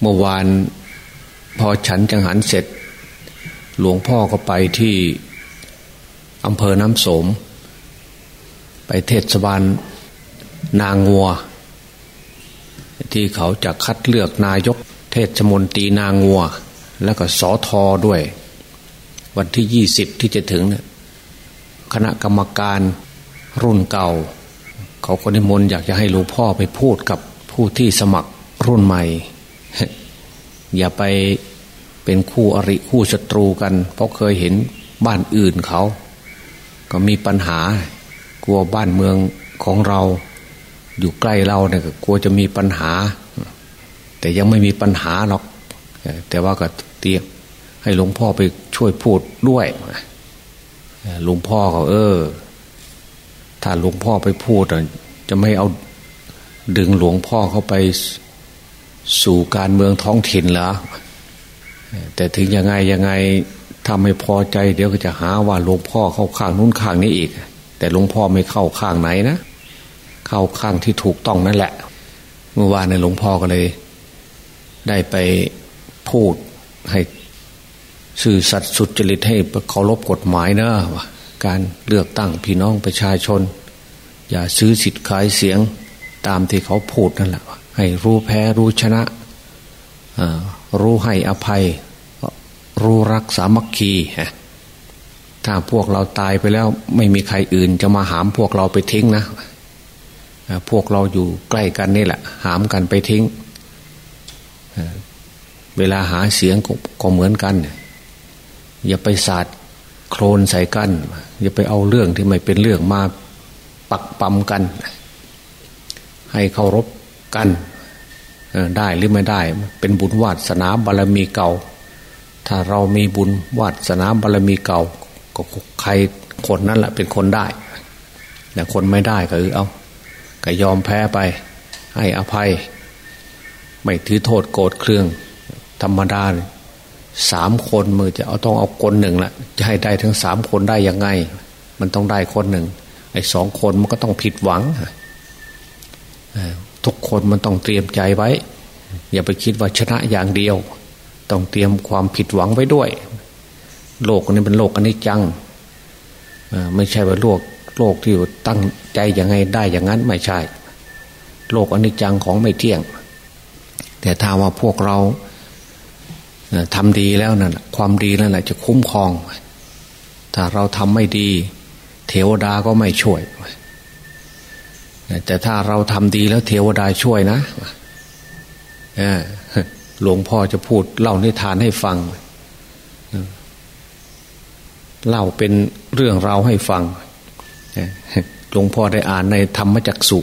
เมื่อวานพอฉันจังหันเสร็จ หลวงพ่อก็ไปที่อำเภอน้ำสม ไปเทศบาลนางงัว ที่เขาจะคัดเลือกนายกเทศมนตรีนางงัว แล้วก็สอทอด้วย วันที่ยี่สิบที่จะถึงเนี่ยคณะกรรมการรุ่นเก่า เขาก็นิมนต์อยากจะให้หลวงพ่อไปพูดกับผู้ที่สมัครรุ่นใหม่ อย่าไปเป็นคู่อริคู่ศัตรูกัน เพราะเคยเห็นบ้านอื่นเขา ก็มีปัญหากลัวบ้านเมืองของเรา อยู่ใกล้เราเนี่ยกลัวจะมีปัญหา แต่ยังไม่มีปัญหาหรอก แต่ว่าก็เตรียมให้หลวงพ่อไปช่วยพูดด้วยหลวงพ่อเขาเออ ถ้าหลวงพ่อไปพูดจะไม่เอาดึงหลวงพ่อเข้าไป สู่การเมืองท้องถิ่นเหรอแต่ถึงยังไงยังไงถ้าไม่พอใจ เดี๋ยวก็จะหาว่าหลวงพ่อเข้าข้างนู้นข้างนี้อีก แต่หลวงพ่อไม่เข้าข้างไหนนะเข้าข้างที่ถูกต้องนั่นแหละ เมื่อวานในหลวงพ่อก็เลย ได้ไปพูดให้สื่อสัตย์สุจริตให้เคารพกฎหมายนะการเลือกตั้งพี่น้องประชาชน อย่าซื้อสิทธิ์ขายเสียงตามที่เขาพูดนั่นแหละ ให้รู้แพ้รู้ชนะรู้ให้อภัย รู้รักสามัคคีถ้าพวกเราตายไปแล้วไม่มีใครอื่นจะมาหามพวกเราไปทิ้งนะพวกเราอยู่ใกล้กันนี่แหละ หามกันไปทิ้ง เวลาหาเสียงก็เหมือนกัน อย่าไปสาดโครนใส่กัน อย่าไปเอาเรื่องที่ไม่เป็นเรื่องมาปักปั๊มกัน ให้เคารพ กันได้หรือไม่ได้ เป็นบุญวาสนาบารรมีเก่า ถ้าเรามีบุญวาสนาบารรมีเก่า ก็ใครคนนั้นแหละเป็นคนได้แต่คนไม่ได้ก็คือเอาก็ยอมแพ้ไป ให้อภัย ไม่ถือโทษโกรธเครื่อง ธรรมดาสามคนมือจะเอาต้องเอาคนหนึ่งละจะให้ได้ทั้งสามคนได้ยังไง มันต้องได้คนหนึ่งไอ้สองคนมันก็ต้องผิดหวัง ทุกคนมันต้องเตรียมใจไว้ อย่าไปคิดว่าชนะอย่างเดียว ต้องเตรียมความผิดหวังไว้ด้วย โลกนี้เป็นโลกอนนี้จังไม่ใช่ว่าโลกโลกที่ตั้งใจยังไงได้อย่างนั้นไม่ใช่ โลกอนนี้จังของไม่เที่ยง แต่ถ้าว่าพวกเราทำดีแล้วนั่นความดีนั่นแหละจะคุ้มครอง ถ้าเราทำไม่ดี เทวดาก็ไม่ช่วย แต่ถ้าเราทำดีแล้วเทวดาช่วยนะหลวงพ่อจะพูดเล่านิทานให้ฟังเล่าเป็นเรื่องราวให้ฟังหลวงพ่อได้อ่านในธรรมจักสุ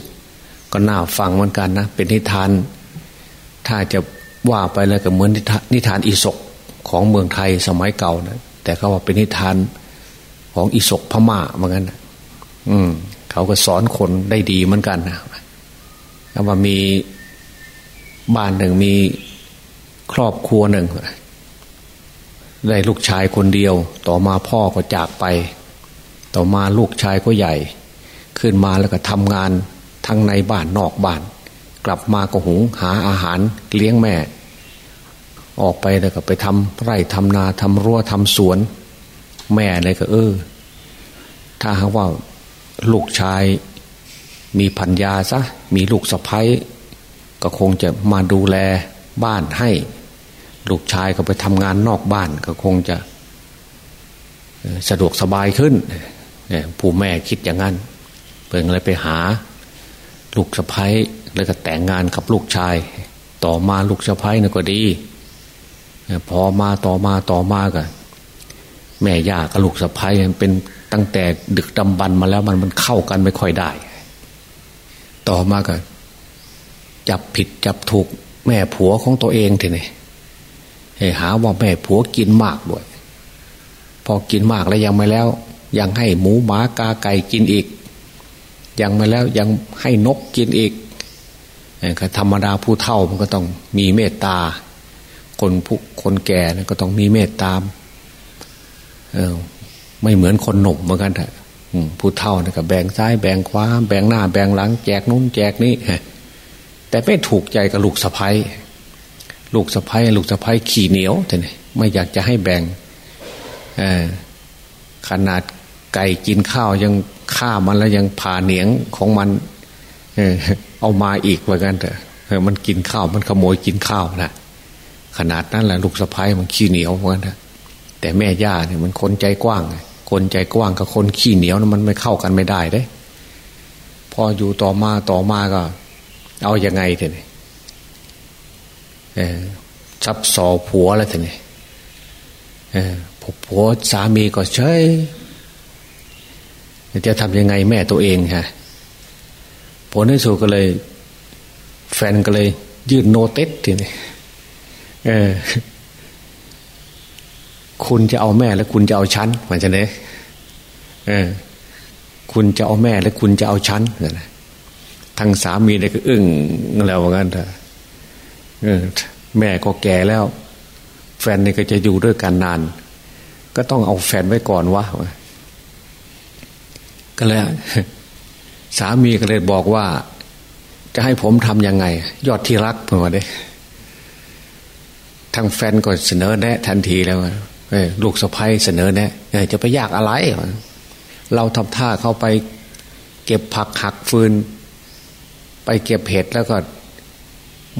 ก็น่าฟังเหมือนกันนะ เป็นนิทาน ถ้าจะว่าไปแล้วก็เหมือนนิทานอิศกของเมืองไทยสมัยเก่านะแต่เขาว่าเป็นนิทานของอิศกพม่าเหมือนกันนะอืม เขาก็สอนคนได้ดีเหมือนกันนะแล้วว่ามีบ้านหนึ่งมีครอบครัวหนึ่งได้ลูกชายคนเดียว ต่อมาพ่อก็จากไป ต่อมาลูกชายก็ใหญ่ ขึ้นมาแล้วก็ทำงานทั้งในบ้านนอกบ้าน กลับมาก็หุงหาอาหารเลี้ยงแม่ ออกไปแล้วก็ไปทำไร่ทำนาทำรั้วทำสวน แม่เลยก็เออ ถ้าหากว่า ลูกชาย มีพัญญาซะมีลูกสะพ้ยก็คงจะมาดูแลบ้านให้ ลูกชายก็ไปทำงานนอกบ้านก็คงจะสะดวกสบายขึ้นผู้แม่คิดอย่างนั้นเพิ่งเลยไปหา ลูกสะพ้ยแล้วก็แต่งงานกับลูกชาย ต่อมาลูกสะพ้ยนี่ก็ดีพอมาต่อมาต่อมากันแม่ย่ากับลูกสะพ้ยเป็น ตั้งแต่ดึกดำบรรมาแล้วมันมันเข้ากันไม่ค่อยได้ ต่อมาก็ จับผิดจับถูกแม่ผัวของตัวเองทีนี่หาว่าแม่ผัวกินมากด้วย พอกินมากแล้วยังไม่แล้ว ยังให้หมูหมากาไก่กินอีก ยังไม่แล้วยังให้นกกินอีกธรรมดาผู้เฒ่ามันก็ต้องมีเมตตา คนผู้คนแก่ก็ต้องมีเมตตาเออ ไม่เหมือนคนหนุ่มเหมือนกันเถอะผู้เฒ่าเนี่ยก็แบ่งซ้ายแบ่งขวาแบ่งหน้า แบ่งหลังแจกนู้นแจกนี้แต่ไม่ถูกใจกับลูกสะพ้ยลูกสะพ้ยลูกสะพ้ยขี่เหนียวแต่เนี่ยไม่อยากจะให้แบ่งขนาดไก่กินข้าวยังฆ่ามันแล้วยังผ่าเหนียงของมันเออเอามาอีกเหมือนกันเถอะมันกินข้าวมันขโมยกินข้าวนะขนาดนั้นแหละลูกสะพ้ยมันขี้เหนียวเหมือนกันแต่แม่ย่าเนี่ยมันคนใจกว้าง คนใจกว้างกับคนขี้เหนียวนะมันไม่เข้ากันไม่ได้เด้ พออยู่ต่อมาต่อมาก็ เอาอยัางไงเถอะเนี่ยซับสอผัวแล้วเถอะเนี่ยผัวสามีก็เฉยจะทำยังไงแม่ตัวเองฮะผลที่สุดก็เลย แฟนก็เลย ยื่นโนเตสทีนี้เออ คุณจะเอาแม่แล้วคุณจะเอาฉันเหมือนกันเลยเออ คุณจะเอาแม่แล้วคุณจะเอาฉันนะทางสามีเลยก็อึ้งแล้วเหมือนกันเถอะเอแม่ก็แก่แล้ว แฟนเนี่ยก็จะอยู่ด้วยกันนาน ก็ต้องเอาแฟนไว้ก่อนวะก็เลยสามีก็เลยบอกว่า จะให้ผมทำยังไง ยอดที่รักเพื่อนเด้ทางแฟนก็เสนอแนะทันทีแล้ว ลูกสะพ้ยเสนอแนะจะไปยากอะไร เราทำท่าเข้าไปเก็บผักหักฟืน ไปเก็บเห็ดแล้วก็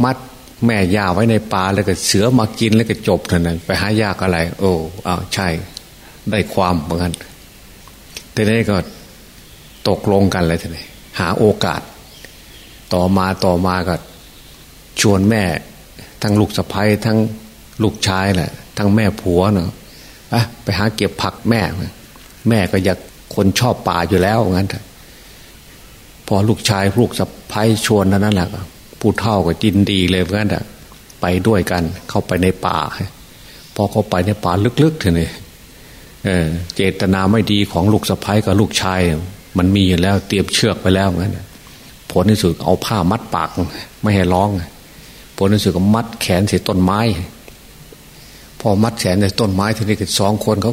มัดแม่ยาไว้ในป่าแล้วก็เสือมากินแล้วก็จบเท่านั้นไปหายากอะไร โอ้อ้าวใช่ ได้ความเหมือนกันแต่นี้ก็ตกลงกันเลยทีนี้หาโอกาส ต่อมาต่อมาก็ชวนแม่ ทั้งลูกสะพ้ยทั้งลูกชายแหละ ทั้งแม่ผัวเนาะอะไปหาเก็บผักแม่ แม่ก็อยากคนชอบป่าอยู่แล้วงั้นพอลูกชายลูกสะพ้ายชวนนั่นแหละผู้เท่าก็จินดีเลยงั้นไปด้วยกัน เข้าไปในป่าพอเข้าไปในป่าลึกๆเถอะนี่เจตนาไม่ดีของลูกสะพ้ายกับลูกชาย มันมีอยู่แล้ว เตรียมเชือกไปแล้วงั้นผลที่สุดเอาผ้ามัดปาก ไม่ให้ร้อง ผลที่สุดก็มัดแขนใส่ต้นไม้ พอมัดแขนใส่ต้นไม้ทีนี้ก็สองคนเขา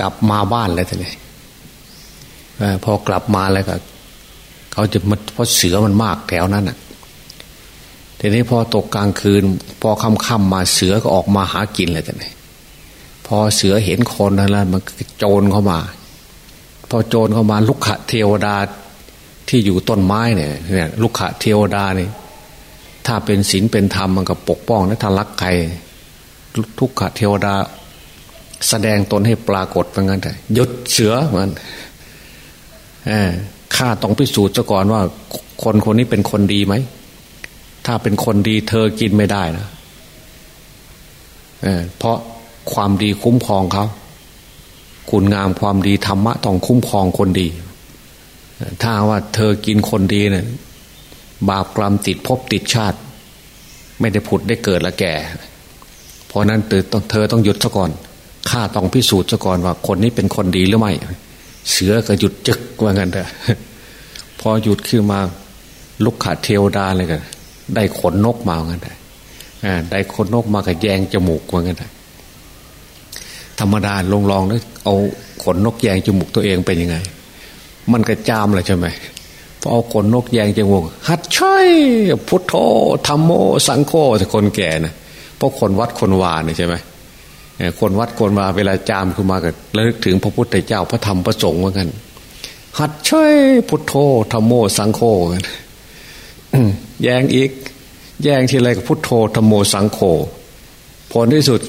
กลับมาบ้านแล้วทีนี้พอกลับมาแล้วก็เขาจะมันเพราะเสือมันมากแถวนั้นอะทีนี้พอตกกลางคืน พอค่ำๆมาเสือก็ออกมาหากินเลยทีนี้พอเสือเห็นคนนั้นมันโจรเข้ามา พอโจรเข้ามาลุกขะเทวดาที่อยู่ต้นไม้เนี่ยเนี่ยลุกขะเทวดานี่ถ้าเป็นศีลเป็นธรรมมันก็ปกป้องและถ้ารักใคร ทุกขเทวดา แสดงตนให้ปรากฏเหมือนกันแต่ยศเสือเหมือนข้าต้องพิสูจน์ซะก่อนว่า คนคนนี้เป็นคนดีไหม ถ้าเป็นคนดีเธอกินไม่ได้นะเเพราะความดีคุ้มครองเขาคุณงามความดีธรรมะต้องคุ้มครองคนดี ถ้าว่าเธอกินคนดีเนะี่ยบาปกรรมติดภพติดชาติ ไม่ได้ผุดได้เกิดละแก่ เพราะนั้นเธอต้องเธอต้องหยุดซะก่อนข้าต้องพิสูจน์ซะก่อนว่าคนนี้เป็นคนดีหรือไม่ เสือก็หยุดจึกว่างั้นเถอะพอหยุดขึ้นมาลุกขาเทวดาเลยกันได้ขนนกมาว่างั้นเถอะได้ขนนกมากับแยงจมูกว่างั้นเถอะธรรมดาลองลองแล้วเอาขนนกแยงจมูกตัวเองเป็นยังไง มันกระจามเลยใช่ไหมพอเอาขนนกแยงจมูกฮัดช่ยพุทโธธรรมโมสังโฆแต่คนแก่น่ะ เพราะคนวัดคนวาเนี่ยใช่ไหมคนวัดคนวาเวลาจามขึ้นมาก็ระลึกถึงพระพุทธเจ้าพระธรรมพระสงฆ์เหมือนกันหัดช่วยพุทโธธรรมโมสังโฆกันแย่งอีก แย่งทีไรกับพุทโธธรรมโมสังโฆผลที่สุด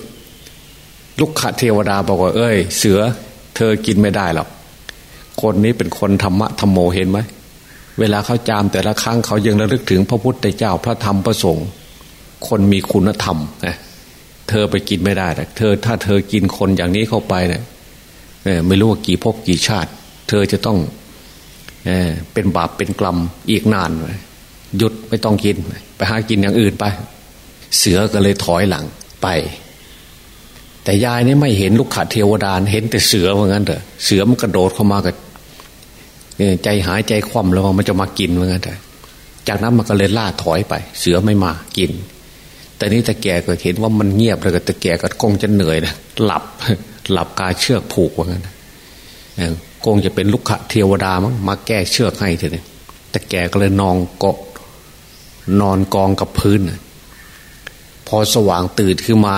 ลุกขะเทวดาบอกว่าเอ้ย เสือเธอกินไม่ได้หรอกคนนี้เป็นคนธรรมะธรรมโมเห็นไหมเวลาเขาจามแต่ละครั้งเขายังระลึกถึงพระพุทธเจ้าพระธรรมพระสงฆ์ คนมีคุณธรรมนะเธอไปกินไม่ได้แต่เธอถ้าเธอกินคนอย่างนี้เข้าไปเนะี่ยไม่รู้ว่ากี่ภพกี่ชาติ เธอจะต้องเเป็นบาปเป็นกรรมอีกนานหยุดไม่ต้องกิน ไปหากินอย่างอื่นไป เสือก็เลยถอยหลังไป แต่ยายนี่ไม่เห็นลูกขาเทวดาเห็นแต่เสือเหมือนกันเถอะเสือมันกระโดดเข้ามากับใจหายใจคว่ำแล้วมันจะมากินเหมือนกันเถอะจากนั้นมันก็เลยล่าถอยไป เสือไม่มากิน แต่นี้ต่แกก็เห็นว่ามันเงียบเลยแต่แกก็คงจะเหนื่อยนะหลับหลับกาเชือกผูกเหมือนกันคงจะเป็นลูกขะเทวดามั้งมาแก้เชือกให้เถอะแต่แกก็เลยนอนเกาะนอนกองกับพื้น พอสว่างตื่นขึ้นมา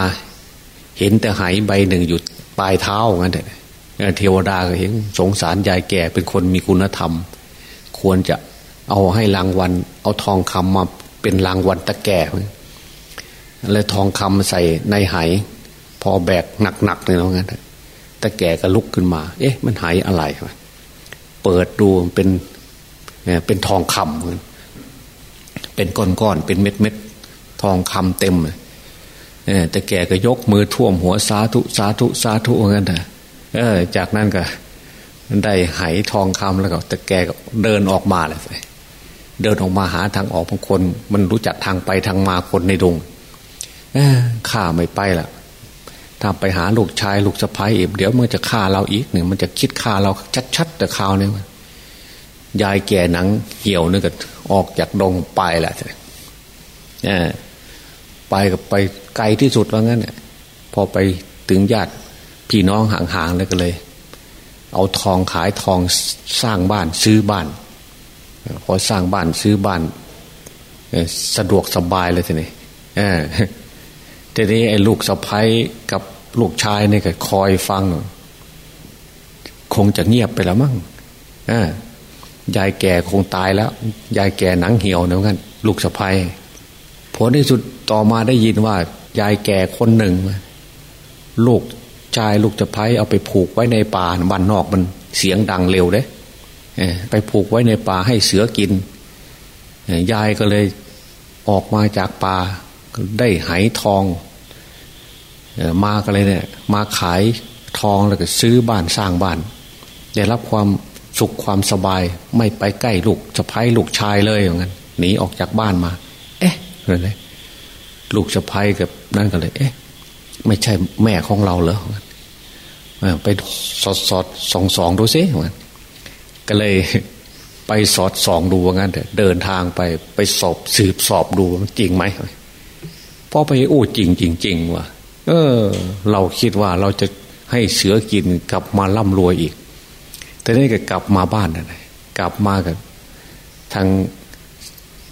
เห็นแต่หายใบหนึ่งอยู่ปลายเท้างั้นเทวดาก็เห็นสงสารยายแก่เป็นคนมีคุณธรรม ควรจะเอาให้รางวัล เอาทองคำมาเป็นรางวัลตะแก่ เลยทองคำใส่ในหายพอแบกหนักๆเลยนะงั้นตะแก่ก็ลุกขึ้นมา เอ๊ะ มันหายอะไรเปิดดูเป็นเป็นทองคำเป็นก้อนๆเป็นเม็ดๆทองคำเต็มแต่แกก็ยกมือท่วมหัวสาธุสาธุสาธุเหมือนกันเออ จากนั้นก็ ได้ไหทองคำแล้วก็แต่แกก็เดินออกมาเลยเดินออกมาหาทางออกบางคน มันรู้จักทางไปทางมาคนในดง ข้าไม่ไปละถ้าไปหาลูกชายลูกสะพ้ายอีกเดี๋ยวมันจะฆ่าเราอีกหนึ่งมันจะคิดฆ่าเราชัดๆแต่ข่าวนี้ยายแก่หนังเหี่ยวนึกก็ออกจากดงไปแหละไปกับไปไกลที่สุดว่างั้นเนี่ยพอไปถึงญาติพี่น้องห่างๆแล้วก็เลย เอาทองขายทองสร้างบ้านซื้อบ้าน พอสร้างบ้านซื้อบ้านสะดวกสบายเลยทีนี้ ทีนี้ไอ้ลูกสะพ้ายกับลูกชายเนี่ยก็คอยฟัง คงจะเงียบไปแล้วมั้งยายแก่คงตายแล้ว ยายแก่หนังเหี่ยวเหมือนกันลูกสะพ้ายผลที่สุดต่อมาได้ยินว่า ยายแก่คนหนึ่ง ลูกชายลูกสะพ้ายเอาไปผูกไว้ในป่าบ้านนอกมันเสียงดังเร็วเด้ไปผูกไว้ในป่าให้เสือกินยายก็เลยออกมาจากป่า ได้ไหทองมากันเลยเนี่ยมาขายทองแล้วก็ซื้อบ้านสร้างบ้าน ได้รับความสุขความสบายไม่ไปใกล้ลูกสะพ้ายลูกชายเลยอย่างนั้นหนีออกจากบ้านมา เอ๊ะเลยลูกสะพ้ายกับนั่นก็เลย เอ๊ะ ไม่ใช่แม่ของเราเหรอไปสอดสอดสองสองดูซิก็เลยไปสอดสองดูว่างั้นเถอะเดินทางไปไปสอบสืบสอบดูมันจริงไหม พอไปโอ้จริงจริงจริงว่ะเออ เราคิดว่าเราจะให้เสือกินกลับมาร่ำรวยอีก แต่นี่ก็กลับมาบ้านนะกลับมากันทาง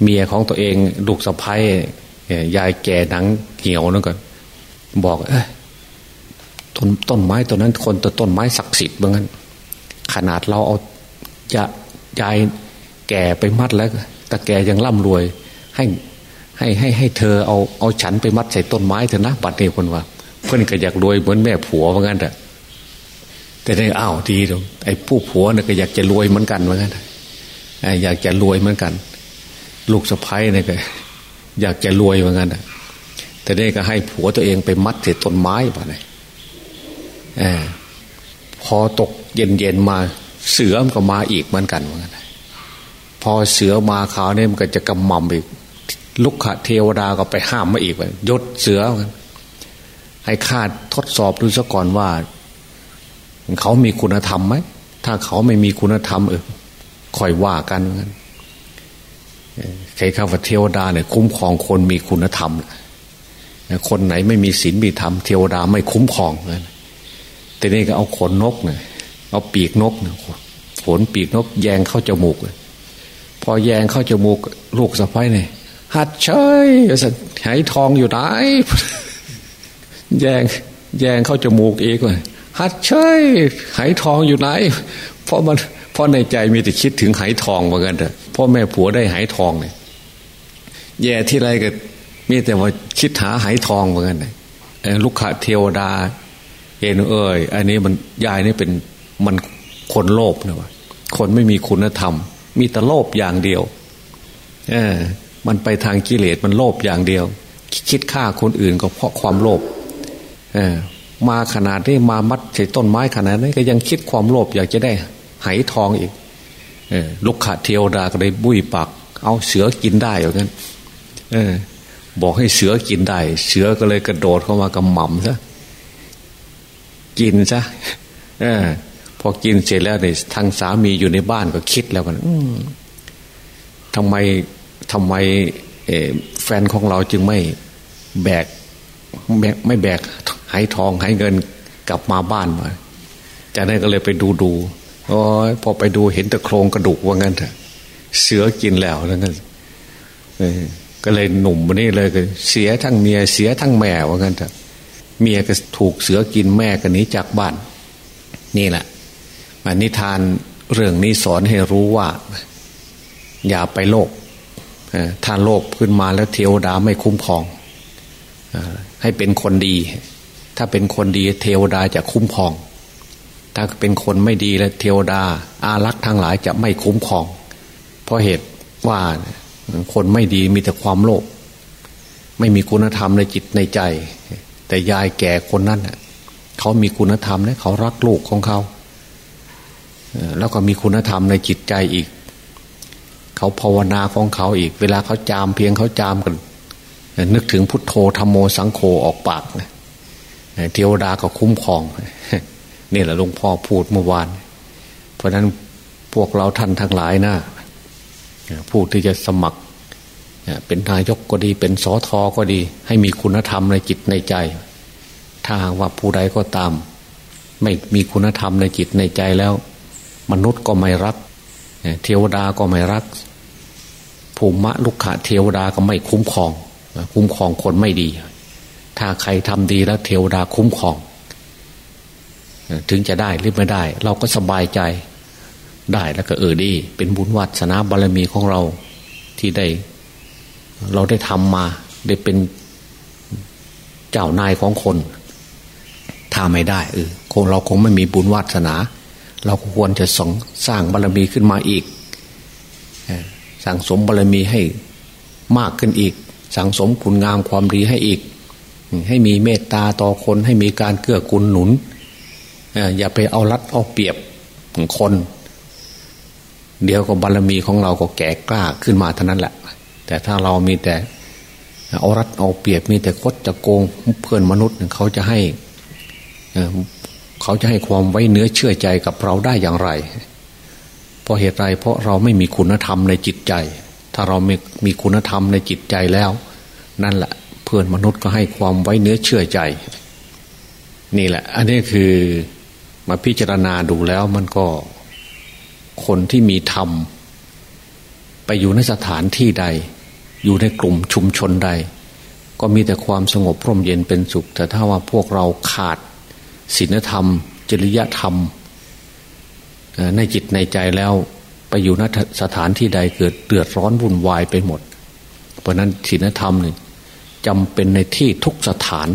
เมียของตัวเองลูกสะพ้ายยายแก่หนังเหี่ยวนั่นก็บอก เออต้นต้นไม้ตัวนั้น คนตัวต้นไม้ศักดิ์สิทธิ์เหมือนกันขนาดเราเอาจะยายแก่ไปมัดแล้วแต่แกยังร่ำรวย ให้ ให้ให้ให้เธอเอาเอาฉันไปมัดใส่ต้นไม้เถอะนะบัดนี้คนว่า เพื่อนก็อยากรวยเหมือนแม่ผัวเหมือนกันแต่แต่ได้อ้าวดีตรงไอ้ผู้ผัวเนี่ยก็อยากจะรวยเหมือนกันเหมือนกันอยากจะรวยเหมือนกัน ลูกสะพ้ายเนี่ยก็ อยากจะรวยเหมือนกันแต่ได้ก็ให้ผัวตัวเองไปมัดใส่ต้นไม้ป่ะเนี่ยพอตกเย็นเย็นมาเสือมันก็มาอีกเหมือนกันเหมือนกันพอเสือมาขาวเนี่ยมันก็จะกำมำอีก ลุกขะเทวดาก็ไปห้ามมาอีกเลยยศเสือ ให้ข้าทดสอบดูซะก่อนว่า เขามีคุณธรรมไหมถ้าเขาไม่มีคุณธรรมเออคอยว่ากันเหมือนใครข้าวเทวดาเนี่ยคุ้มครองคนมีคุณธรรมคนไหนไม่มีศีลมีธรรมเทวดาไม่คุ้มครองเลยแต่นี่ก็เอาขนนกเนี่ยเอาปีกนกเนี่ยขนปีกนก แยงเข้าจมูกพอแยงเข้าจมูกลูกสะพ้ายเนี่ย หัดเฉยหายทองอยู่ไหนแยงแยงเข้าจมูกเองเลยหัดเฉยหายทองอยู่ไหน เพราะมันเพราะในใจมีแต่คิดถึงหายทองเหมือนกันเถอะพ่อแม่ผัวได้หายทองเนี่ยแย่ที่ไรก็มีแต่ว่าคิดหาหายทองเหมือนกันเลยลูกขะเทวดาเห็นเอ้ยอันนี้มันยายนี่เป็นมันคนโลภนะวะคนไม่มีคุณธรรม มีแต่โลภอย่างเดียว เออ มันไปทางกิเลสมันโลภอย่างเดียว คิดฆ่าคนอื่นก็เพราะความโลภเออมาขนาดนี้มามัดใส่ต้นไม้ขนาดนี้ก็ยังคิดความโลภอยากจะได้ไหทองอีกเออลูกขาเทวดาก็เลยบุยปากเอาเสือกินได้อย่างนั้นเออบอกให้เสือกินได้ เสือก็เลยกระโดดเข้ามากำหม่ำซะกินซะเออพอกินเสร็จแล้วเนี่ยทางสามีอยู่ในบ้านก็คิดแล้วกันทำไม ทำไมแฟนของเราจึงไม่แบกไม่แบกหายทองหายเงินกลับมาบ้านมาจากนั้นก็เลยไปดูดูโอ้ยพอไปดูเห็นแต่โครงกระดูกว่างั้นเถอะเสือกินแล้วแล้วงั้นก็เลยหนุ่มวันนี้เลยก็เสียทั้งเมียเสียทั้งแม่ว่างั้นเถอะเมียก็ถูกเสือกินแม่ก็หนีจากบ้าน นี่แหละมันนิทานเรื่องนี้สอนให้รู้ว่า อย่าไปโลภ ถ้าโลภขึ้นมาแล้วเทวดาไม่คุ้มครองให้เป็นคนดี ถ้าเป็นคนดีเทวดาจะคุ้มครอง ถ้าเป็นคนไม่ดีแล้วเทวดา อารักษ์ทั้งหลายจะไม่คุ้มครอง เพราะเหตุว่าคนไม่ดีมีแต่ความโลภไม่มีคุณธรรมในจิตในใจ แต่ยายแก่คนนั้นเขามีคุณธรรมนะเขารักลูกของเขาแล้วก็มีคุณธรรมในจิตใจอีก เขาภาวนาของเขาอีก เวลาเขาจามเพียงเขาจามกันนึกถึงพุทโธธรรมโมสังโฆออกปากเทวดาก็คุ้มครองนี่แหละหลวงพ่อพูดเมื่อวาน เพราะนั้นพวกเราท่านทั้งหลายนะผู้ที่จะสมัครเป็นนายกก็ดี เป็นสอทอก็ดี ให้มีคุณธรรมในจิตในใจ ถ้าว่าผู้ใดก็ตาม ไม่มีคุณธรรมในจิตในใจแล้ว มนุษย์ก็ไม่รัก เทวดาก็ไม่รัก ภูมิลุกขะเทวดาก็ไม่คุ้มครอง คุ้มครองคนไม่ดี ถ้าใครทำดีแล้วเทวดาคุ้มครอง ถึงจะได้หรือไม่ได้ เราก็สบายใจได้แล้วก็เออดี เป็นบุญวัสนาบารมีของเราที่ได้ เราได้ทำมา ได้เป็นเจ้านายของคนถ้าไม่ได้เออคงเราคงไม่มีบุญวัสนา เราควรจะสองสร้างบารมีขึ้นมาอีก สั่งสมบารมีให้มากขึ้นอีก สั่งสมคุณงามความดีให้อีก ให้มีเมตตาต่อคนให้มีการเกื้อกูลหนุน อย่าไปเอารัดเอาเปรียบคน เดี๋ยวก็บารมีของเราก็แก่กล้าขึ้นมาเท่านั้นแหละ แต่ถ้าเรามีแต่เอารัดเอาเปรียบมีแต่คดจะโกงเพื่อนมนุษย์เขาจะให้เขาจะให้ความไว้เนื้อเชื่อใจกับเราได้อย่างไร ราะเหตุไรเพราะเราไม่มีคุณธรรมในจิตใจ ถ้าเรามีมีคุณธรรมในจิตใจแล้ว นั่นแหละ เพื่อนมนุษย์ก็ให้ความไว้เนื้อเชื่อใจ นี่แหละ อันนี้คือมาพิจารณาดูแล้วมันก็คนที่มีธรรม ไปอยู่ในสถานที่ใด อยู่ในกลุ่มชุมชนใด ก็มีแต่ความสงบร่มเย็นเป็นสุข แต่ถ้าว่าพวกเราขาดศีลธรรม จริยธรรม ในจิตในใจแล้วไปอยู่ณสถานที่ใดเกิดเดือดร้อนวุ่นวายไปหมด เพราะนั้นศีลธรรมนี่จำเป็นในที่ทุกสถาน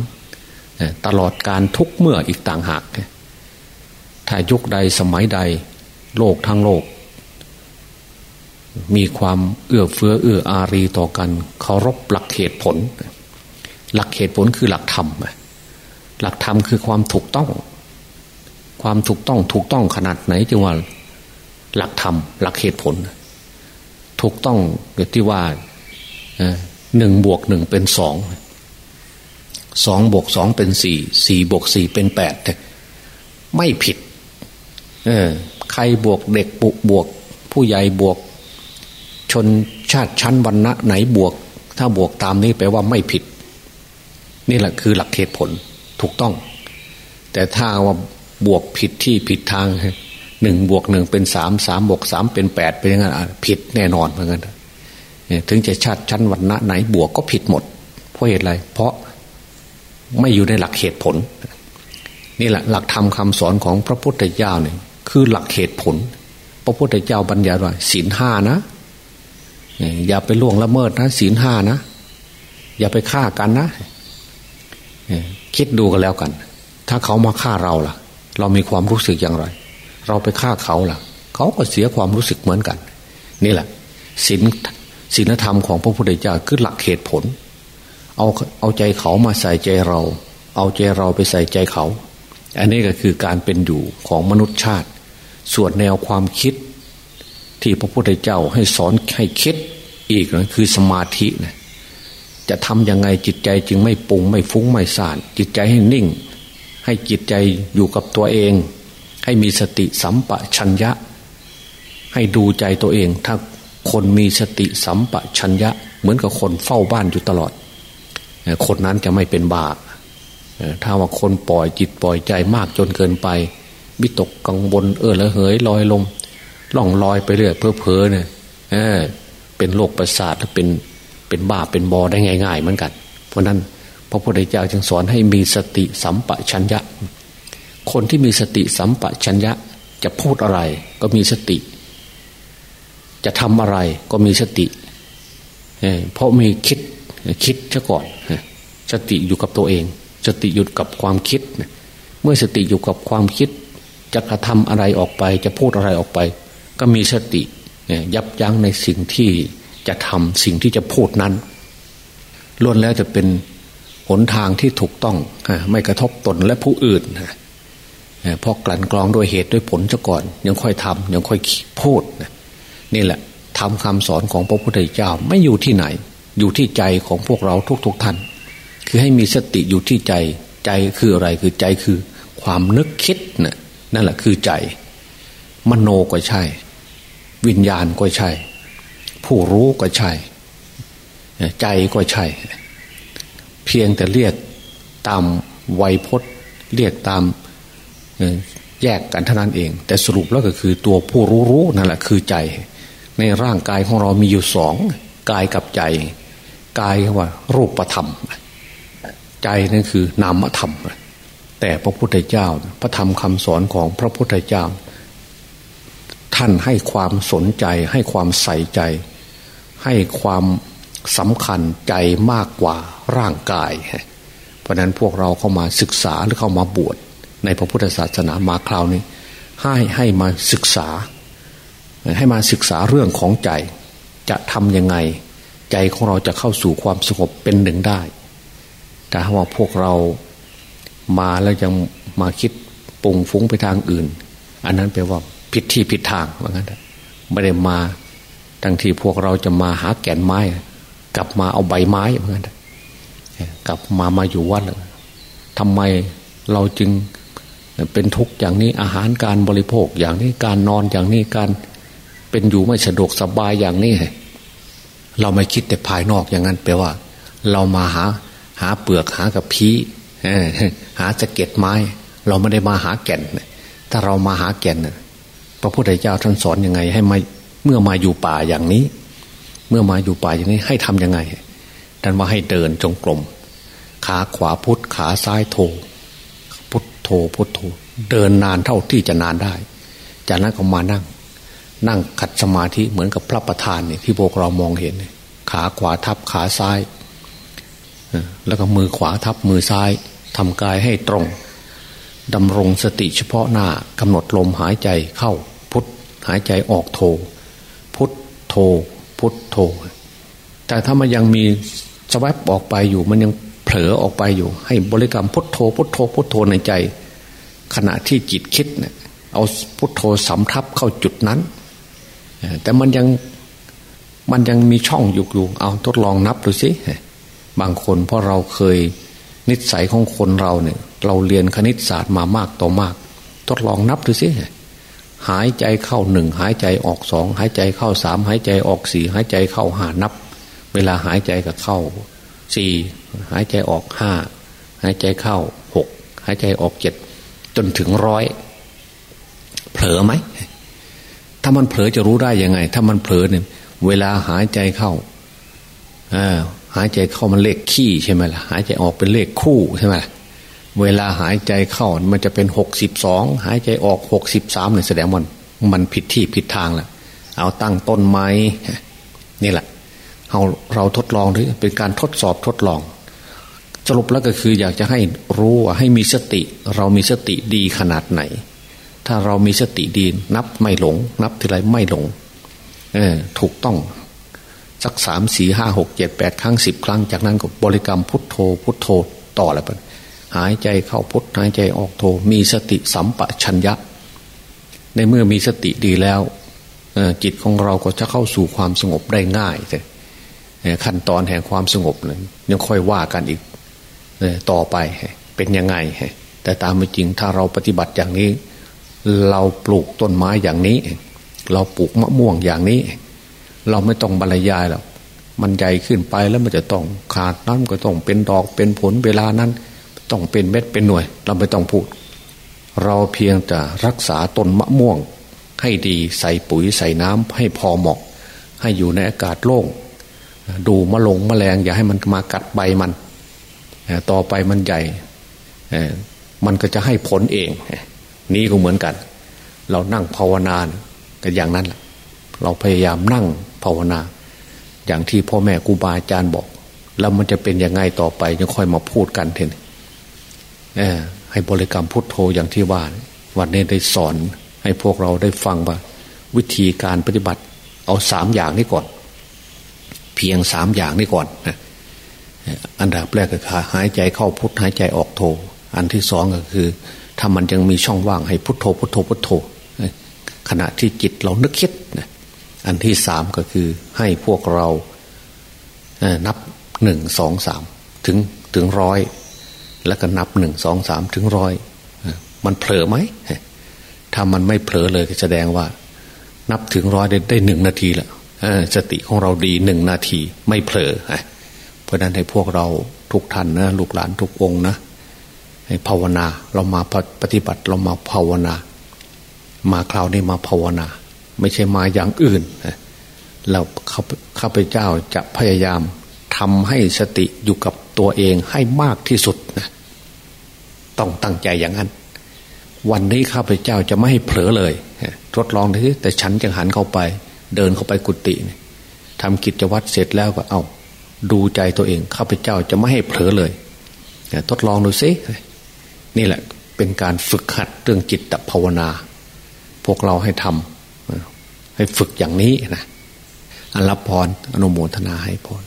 ตลอดการทุกเมื่ออีกต่างหาก ถ้ายุคใดสมัยใด โลกทั้งโลก มีความเอื้อเฟื้อเอื้ออารีต่อกันเคารพหลักเหตุผล หลักเหตุผลคือหลักธรรมหลักธรรมคือความถูกต้อง ความถูกต้องถูกต้องขนาดไหนจึงว่า หลักธรรมหลักเหตุผล ถูกต้องอย่ที่ว่าหนึ่งบวกหนึ่งเป็นสองสองบวกสองเป็นสี่สี่บวกสี่เป็นแปดไม่ผิด เออ ใครบวกเด็กปุบวก ผู้ใหญ่บวก ชนชาติชั้นวรรณะไหนบวก ถ้าบวกตามนี้แปลว่าไม่ผิด นี่แหละคือหลักเหตุผลถูกต้อง แต่ถ้าว่า บวกผิดที่ผิดทางหนึ่งบวกหนึ่งเป็นสามสามบวกสามเป็นแปดเป็นยังไงผิดแน่นอนเหมือนกันถึงจะชาติชั้นวันณะไหนบวกก็ผิดหมด เพราะเหตุอะไร เพราะไม่อยู่ในหลักเหตุผล นี่แหละหลักธรรมคาสอนของพระพุทธเจ้าเนี่ยคือหลักเหตุผล พระพุทธเจ้าบัญญัติว่าศีลห้านะอย่าไปล่วงละเมิดนะศีลห้านะ อย่าไปฆ่ากันนะคิดดูกันแล้วกัน ถ้าเขามาฆ่าเราล่ะ เรามีความรู้สึกอย่างไร เราไปฆ่าเขาล่ะ เขาก็เสียความรู้สึกเหมือนกัน นี่แหละศีลศีลธรรมของพระพุทธเจ้าคือหลักเหตุผล เอาเอาใจเขามาใส่ใจเรา เอาใจเราไปใส่ใจเขา อันนี้ก็คือการเป็นอยู่ของมนุษย์ชาติ ส่วนแนวความคิด ที่พระพุทธเจ้าให้สอนให้คิดอีกนะคือสมาธินะจะทำยังไงจิตใจจึงไม่ปุงไม่ฟุ้งไม่ซ่านจิตใจให้นิ่ง ให้จิตใจอยู่กับตัวเอง ให้มีสติสัมปชัญญะ ให้ดูใจตัวเอง ถ้าคนมีสติสัมปชัญญะ เหมือนกับคนเฝ้าบ้านอยู่ตลอด คนนั้นจะไม่เป็นบาปถ้าว่าคนปล่อยจิตปล่อยใจมากจนเกินไปวิตกกังวลเออละเหยลอยลมล่องลอยไปเรื่อยเพ้อเพอเนี่ยเออเป็นโรคประสาทและเป็นเป็นบ้าเป็นบอได้ง่าย ๆ เหมือนกัน เพราะนั้น ระพุทธเจ้าจึงสอนให้มีสติสัมปชัญญะ คนที่มีสติสัมปชัญญะจะพูดอะไร ก็มีสติ จะทำอะไรก็มีสติเพราะมีคิดคิดซะก่อนสติอยู่กับตัวเอง สติอยู่กับความคิด เมื่อสติอยู่กับความคิด จะกระทำอะไรออกไป จะพูดอะไรออกไป ก็มีสติยับยั้งในสิ่งที่จะทำสิ่งที่จะพูดนั้นล้วนแล้วจะเป็น หนทางที่ถูกต้องไม่กระทบตนและผู้อื่นเพราะกลั่นกรองด้วยเหตุด้วยผลซะก่อน ยังค่อยทำยังค่อยพูดนี่แหละทำคำสอนของพระพุทธเจ้าไม่อยู่ที่ไหน อยู่ที่ใจของพวกเราทุกๆทท่าน คือให้มีสติอยู่ที่ใจใจคืออะไรคือใจคือความนึกคิดนะ่ะนั่นแหละคือใจ มโนก็ใช่ วิญญาณก็ใช่ ผู้รู้ก็ใช่ ใจก็ใช่ เพียงแต่เรียกตามไวยพจน์ เรียกตามแยกกันเท่านั้นเอง แต่สรุปแล้วก็คือตัวผู้รู้รู้นั่นแหละคือใจ ในร่างกายของเรามีอยู่สองกายกับใจ กายว่า รูปธรรม ใจนั่นคือนามธรรม แต่พระพุทธเจ้า พระธรรมคำสอนของพระพุทธเจ้า ท่านให้ความสนใจ ให้ความใส่ใจ ให้ความสำคัญใจมากกว่า ร่างกาย เพราะนั้นพวกเราเข้ามาศึกษาหรือเข้ามาบวชในพระพุทธศาสนามาคราวนี้ ให้ให้มาศึกษา ให้มาศึกษาเรื่องของใจ จะทำยังไง ใจของเราจะเข้าสู่ความสงบเป็นหนึ่งได้ แต่ถ้าว่าพวกเรามาแล้วยังมาคิดปุงฟุ้งไปทางอื่น อันนั้นแปลว่าผิดที่ผิดทางว่างั้นไม่ได้มาทั้งที่พวกเราจะมาหาแก่นไม้ กลับมาเอาใบไม้เหมือนกัน กลับมามาอยู่วัดทำไมเราจึงเป็นทุกข์อย่างนี้อาหารการบริโภคอย่างนี้การนอนอย่างนี้การเป็นอยู่ไม่สะดวกสบายอย่างนี้เราไม่คิดแต่ภายนอกอย่างนั้นแปลว่า เรามาหาหาเปลือกหากับพีหาสะเก็ดไม้ เราไม่ได้มาหาแก่นถ้าเรามาหาแก่นพระพุทธเจ้าท่านสอนยังไง ให้มาเมื่อมาอยู่ป่าอย่างนี้ เมื่อมาอยู่ป่าอย่างนี้ให้ทํำยังไง ท่านว่าให้เดินจงกรมขาขวาพุทธขาซ้ายโถโธพุทโธเดินนานเท่าที่จะนานได้ จากนั้นก็มานั่ง นั่งขัดสมาธิเหมือนกับพระประธานเนี่ยที่พวกเรามองเห็น ขาขวาทับขาซ้ายแล้วก็มือขวาทับมือซ้ายทำกายให้ตรงดำรงสติเฉพาะหน้ากำหนดลมหายใจเข้าพุทหายใจออกโท พุทโท พุทโท แต่ถ้ามันยังมี สวับออกไปอยู่ มันยังเผลอออกไปอยู่ ให้บริกรรมพุทโธพุทโธพุทโธในใจ ขณะที่จิตคิดเนี่ยเอาพุทโธสำทับเข้าจุดนั้น แต่มันยังมันยังมีช่องอยู่อยู่เอาทดลองนับดูสิบางคนเพราะเราเคยนิสัยของคนเราเนี่ย เราเรียนคณิตศาสตร์มามากต่อมาก ทดลองนับดูสิหายใจเข้าหนึ่งหายใจออกสองหายใจเข้าสามหายใจออกสี่หายใจเข้าหานับ เวลาหายใจกับเข้าสี่หายใจออกห้าหายใจเข้าหกหายใจออกเจ็ดจนถึงร้อยเผลอไหมถ้ามันเผลอจะรู้ได้ยังไง ถ้ามันเผลอเนี่ย เวลาหายใจเข้าอหายใจเข้ามันเลขขี้ใช่ไหมล่ะหายใจออกเป็นเลขคู่ใช่ไหมเวลาหายใจเข้ามันจะเป็นหกสิบสองหายใจออกหกสิบสามเนี่ยแสดงมันมันผิดที่ผิดทางแหละเอาตั้งต้นไม้นี่แหละ เราเราทดลองหรือเป็นการทดสอบทดลอง สรุปแล้วก็คืออยากจะให้รู้ว่าให้มีสติ เรามีสติดีขนาดไหน ถ้าเรามีสติดีนับไม่หลง นับทีไรไม่หลง เออถูกต้องสักสามสี่ห้าหกเจ็ดแปดครั้งสิบครั้ง จากนั้นก็บริกรรมพุทโธ พุทโธต่ออะไรไปหายใจเข้าพุทหายใจออกโธมีสติสัมปชัญญะ ในเมื่อมีสติดีแล้วจิตของเราก็จะเข้าสู่ความสงบได้ง่ายเลย ขั้นตอนแห่งความสงบนั้นยังค่อยว่ากันอีกต่อไปเป็นยังไง แต่ตามจริงถ้าเราปฏิบัติอย่างนี้ เราปลูกต้นไม้อย่างนี้ เราปลูกมะม่วงอย่างนี้ เราไม่ต้องบรรยายหรอกมันใหญ่ขึ้นไปแล้วมันจะต้องขาดน้ำก็ต้องเป็นดอกเป็นผลเวลานั้น ต้องเป็นเม็ดเป็นหน่วย เราไม่ต้องพูด เราเพียงแต่รักษาต้นมะม่วง ให้ดีใส่ปุ๋ยใส่น้ำให้พอเหมาะ ให้อยู่ในอากาศโล่ง ดูมะลงมะแรงอย่าให้มันมากัดใบมันต่อไปมันใหญ่มันก็จะให้ผลเอง นี่ก็เหมือนกัน เรานั่งภาวนาก็อย่างนั้นเราพยายามนั่งภาวนา อย่างที่พ่อแม่ครูบาอาจารย์บอก แล้วมันจะเป็นยังไงต่อไปจะค่อยมาพูดกันเถอะให้บริกรรมพุทโธอย่างที่ว่าวันนี้ได้สอนให้พวกเราได้ฟังว่า วิธีการปฏิบัติ เอาสามอย่างนี้ก่อน เพียงสามอย่างนี้ก่อนนะอันดับแรกก็คือหายใจเข้าพุทหายใจออกโธอันที่สองก็คือ ถ้ามันยังมีช่องว่างให้พุทโธพุทโธพุทโธ ขณะที่จิตเรานึกคิดนะอันที่สามก็คือให้พวกเรานับหนึ่งสองสามถึงถึงร้อยแล้วก็นับหนึ่งสองสามถึงร้อยมันเผลอไหมถ้ามันไม่เผลอเลยก็แสดงว่า นับถึงร้อยได้ได้หนึ่งนาทีแล้ว สติของเราดีหนึ่งนาทีไม่เผลอเพราะนั้นให้พวกเราทุกท่านนะลูกหลานทุกองนะให้ภาวนาเรามาปฏิบัติเรามาภาวนา มาคราวนี้มาภาวนา ไม่ใช่มาอย่างอื่นเราข้าพเจ้าจะพยายามทำให้สติอยู่กับตัวเองให้มากที่สุดนะต้องตั้งใจอย่างนั้น วันนี้ข้าพเจ้าจะไม่ให้เผลอเลยทดลองดูแต่ฉันจะหันเข้าไป เดินเข้าไปกุฏิทำกิจวัตรเสร็จแล้วก็เอาดูใจตัวเองข้าพเจ้าจะไม่ให้เผลอเลยทดลองดูซินี่แหละเป็นการฝึกหัดเรื่องจิตภาวนา พวกเราให้ทำให้ฝึกอย่างนี้นะอันรับพรอนุโมทนาให้พร